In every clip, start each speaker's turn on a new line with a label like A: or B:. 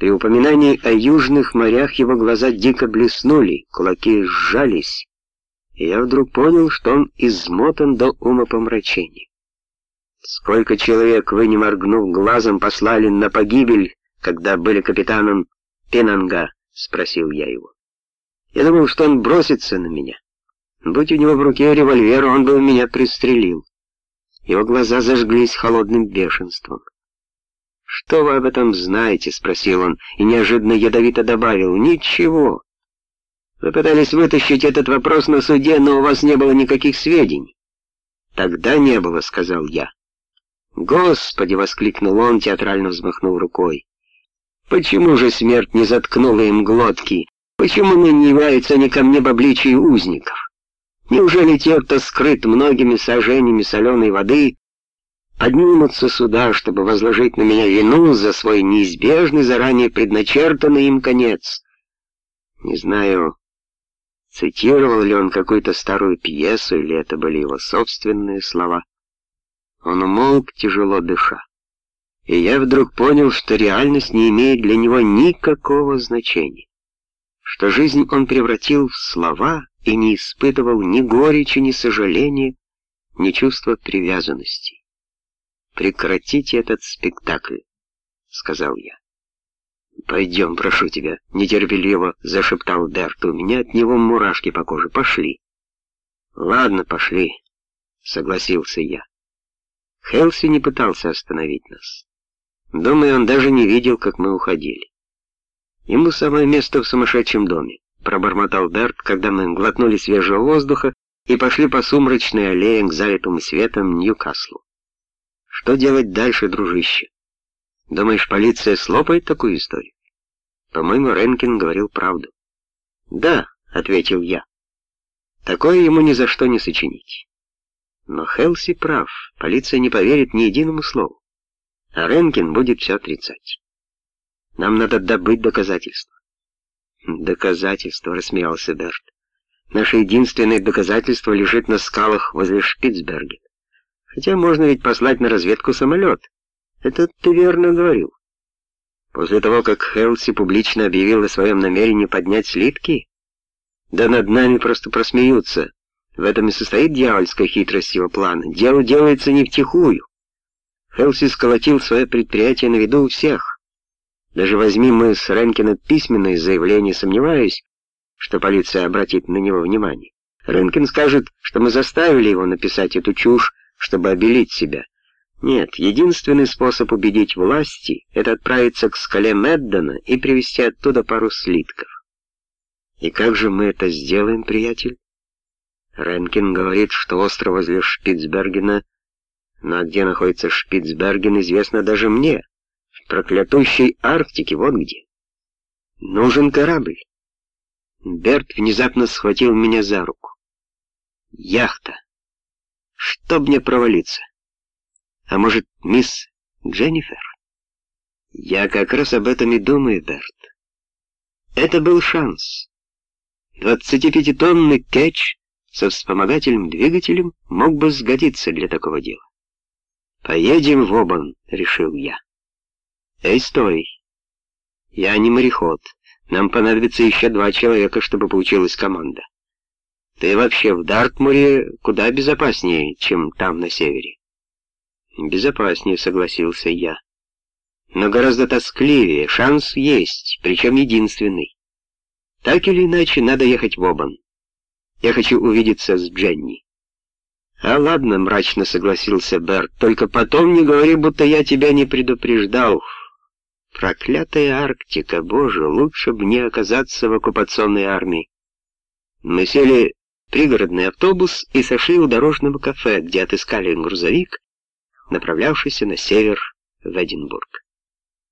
A: При упоминании о южных морях его глаза дико блеснули, кулаки сжались, и я вдруг понял, что он измотан до умопомрачения. Сколько человек вы, не моргнув глазом, послали на погибель, когда были капитаном Пенанга? — спросил я его. Я думал, что он бросится на меня. Будь у него в руке револьвер, он бы меня пристрелил. Его глаза зажглись холодным бешенством. «Что вы об этом знаете?» — спросил он, и неожиданно ядовито добавил. «Ничего. Вы пытались вытащить этот вопрос на суде, но у вас не было никаких сведений». «Тогда не было», — сказал я. «Господи!» — воскликнул он, театрально взмахнув рукой. «Почему же смерть не заткнула им глотки? Почему не являются они ко мне в узников? Неужели те, кто скрыт многими сожжениями соленой воды, поднимутся сюда, чтобы возложить на меня вину за свой неизбежный, заранее предначертанный им конец? Не знаю, цитировал ли он какую-то старую пьесу, или это были его собственные слова. Он умолк, тяжело дыша. И я вдруг понял, что реальность не имеет для него никакого значения. Что жизнь он превратил в слова и не испытывал ни горечи, ни сожаления, ни чувства привязанности. «Прекратите этот спектакль», — сказал я. «Пойдем, прошу тебя», — нетерпеливо зашептал Берт. «У меня от него мурашки по коже. Пошли». «Ладно, пошли», — согласился я. Хелси не пытался остановить нас. Думаю, он даже не видел, как мы уходили. Ему самое место в сумасшедшем доме, пробормотал Берт, когда мы глотнули свежего воздуха и пошли по сумрачной аллее к залитому светом Ньюкаслу. Что делать дальше, дружище? Думаешь, полиция слопает такую историю? По-моему, Ренкин говорил правду. Да, ответил я. Такое ему ни за что не сочинить. Но Хелси прав, полиция не поверит ни единому слову, а Ренкин будет все отрицать. Нам надо добыть доказательства. Доказательства, рассмеялся Берт. Наше единственное доказательство лежит на скалах возле Шпицберга. Хотя можно ведь послать на разведку самолет. Это ты верно говорил. После того, как Хелси публично объявил о своем намерении поднять слитки, да над нами просто просмеются, в этом и состоит дьявольская хитрость его плана. Дело делается не втихую. Хелси сколотил свое предприятие на виду у всех. Даже возьми мы с Ренкина письменное заявление, сомневаюсь, что полиция обратит на него внимание. Ренкин скажет, что мы заставили его написать эту чушь, чтобы обелить себя. Нет, единственный способ убедить власти — это отправиться к скале Меддона и привезти оттуда пару слитков. И как же мы это сделаем, приятель? Ренкин говорит, что остров возле Шпицбергена, но где находится Шпицберген, известно даже мне. В проклятущей Арктике, вот где. Нужен корабль. Берт внезапно схватил меня за руку. Яхта. Чтоб мне провалиться. А может, мисс Дженнифер? Я как раз об этом и думаю, Берт. Это был шанс. 25-тонный кетч со вспомогательным двигателем мог бы сгодиться для такого дела. «Поедем в Обан», — решил я. «Эй, стой! Я не мореход. Нам понадобится еще два человека, чтобы получилась команда. Ты вообще в Дартмуре куда безопаснее, чем там, на севере». «Безопаснее», — согласился я. «Но гораздо тоскливее. Шанс есть, причем единственный. Так или иначе, надо ехать в Обан. Я хочу увидеться с Дженни». «А ладно», — мрачно согласился Берт, — «только потом не говори, будто я тебя не предупреждал. Проклятая Арктика, боже, лучше бы не оказаться в оккупационной армии». Мы сели пригородный автобус и сошли у дорожного кафе, где отыскали грузовик, направлявшийся на север в Эдинбург.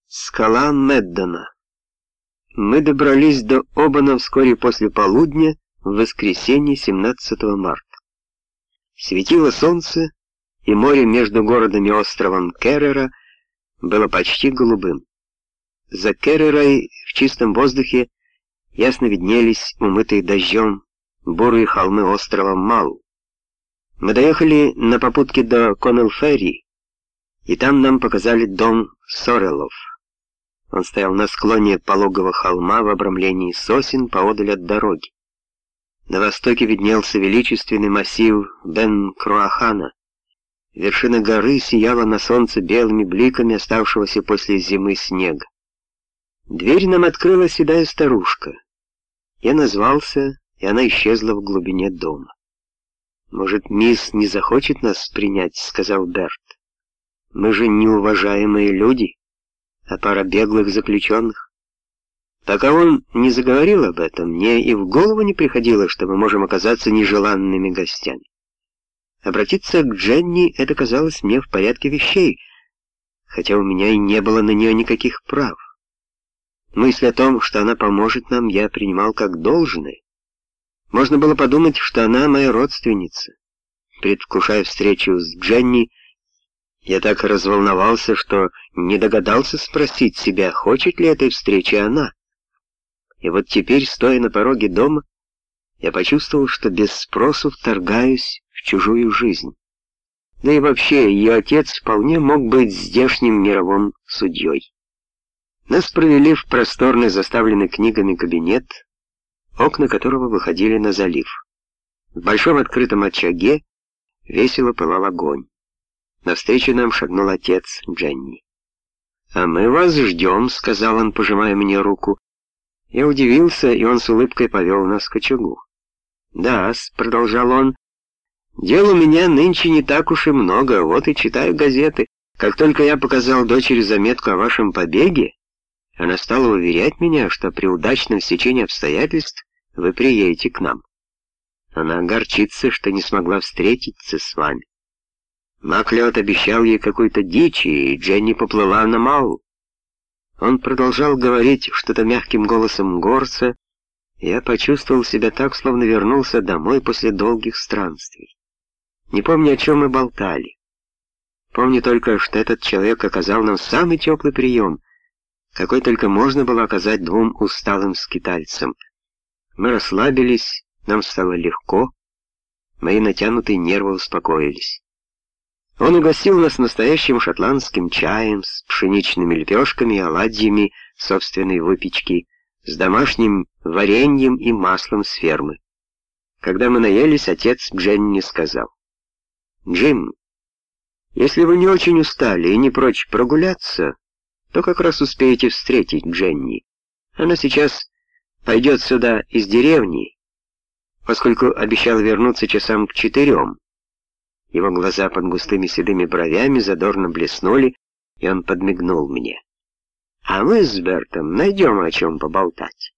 A: Скала Меддона. Мы добрались до Обана вскоре после полудня, в воскресенье 17 марта. Светило солнце, и море между городом и островом Керрера было почти голубым. За Керрерой в чистом воздухе ясно виднелись умытые дождем бурые холмы острова Мал. Мы доехали на попутке до Коннелл-Ферри, и там нам показали дом Сорелов. Он стоял на склоне пологого холма в обрамлении сосен поодаль от дороги. На востоке виднелся величественный массив Бен-Круахана. Вершина горы сияла на солнце белыми бликами оставшегося после зимы снега. Дверь нам открыла седая старушка. Я назвался, и она исчезла в глубине дома. «Может, мисс не захочет нас принять?» — сказал Берт. «Мы же неуважаемые люди, а пара беглых заключенных». Пока он не заговорил об этом, мне и в голову не приходило, что мы можем оказаться нежеланными гостями. Обратиться к Дженни это казалось мне в порядке вещей, хотя у меня и не было на нее никаких прав. Мысль о том, что она поможет нам, я принимал как должное. Можно было подумать, что она моя родственница. Предвкушая встречу с Дженни, я так разволновался, что не догадался спросить себя, хочет ли этой встречи она. И вот теперь, стоя на пороге дома, я почувствовал, что без спросу вторгаюсь в чужую жизнь. Да и вообще, ее отец вполне мог быть здешним мировым судьей. Нас провели в просторный, заставленный книгами кабинет, окна которого выходили на залив. В большом открытом очаге весело пылал огонь. Навстречу нам шагнул отец Дженни. «А мы вас ждем», — сказал он, пожимая мне руку. Я удивился, и он с улыбкой повел нас к очагу. «Да», — продолжал он, — «дел у меня нынче не так уж и много, вот и читаю газеты. Как только я показал дочери заметку о вашем побеге, она стала уверять меня, что при удачном стечении обстоятельств вы приедете к нам. Она огорчится, что не смогла встретиться с вами. Маклет обещал ей какую-то дичь, и Дженни поплыла на Мау. Он продолжал говорить что-то мягким голосом горца, и я почувствовал себя так, словно вернулся домой после долгих странствий. Не помню, о чем мы болтали. Помню только, что этот человек оказал нам самый теплый прием, какой только можно было оказать двум усталым скитальцам — мы расслабились, нам стало легко, мои натянутые нервы успокоились. Он угостил нас настоящим шотландским чаем с пшеничными лепешками и оладьями собственной выпечки, с домашним вареньем и маслом с фермы. Когда мы наелись, отец Дженни сказал, «Джим, если вы не очень устали и не прочь прогуляться, то как раз успеете встретить Дженни. Она сейчас пойдет сюда из деревни, поскольку обещал вернуться часам к четырем. Его глаза под густыми седыми бровями задорно блеснули, и он подмигнул мне. А мы с Бертом найдем о чем поболтать.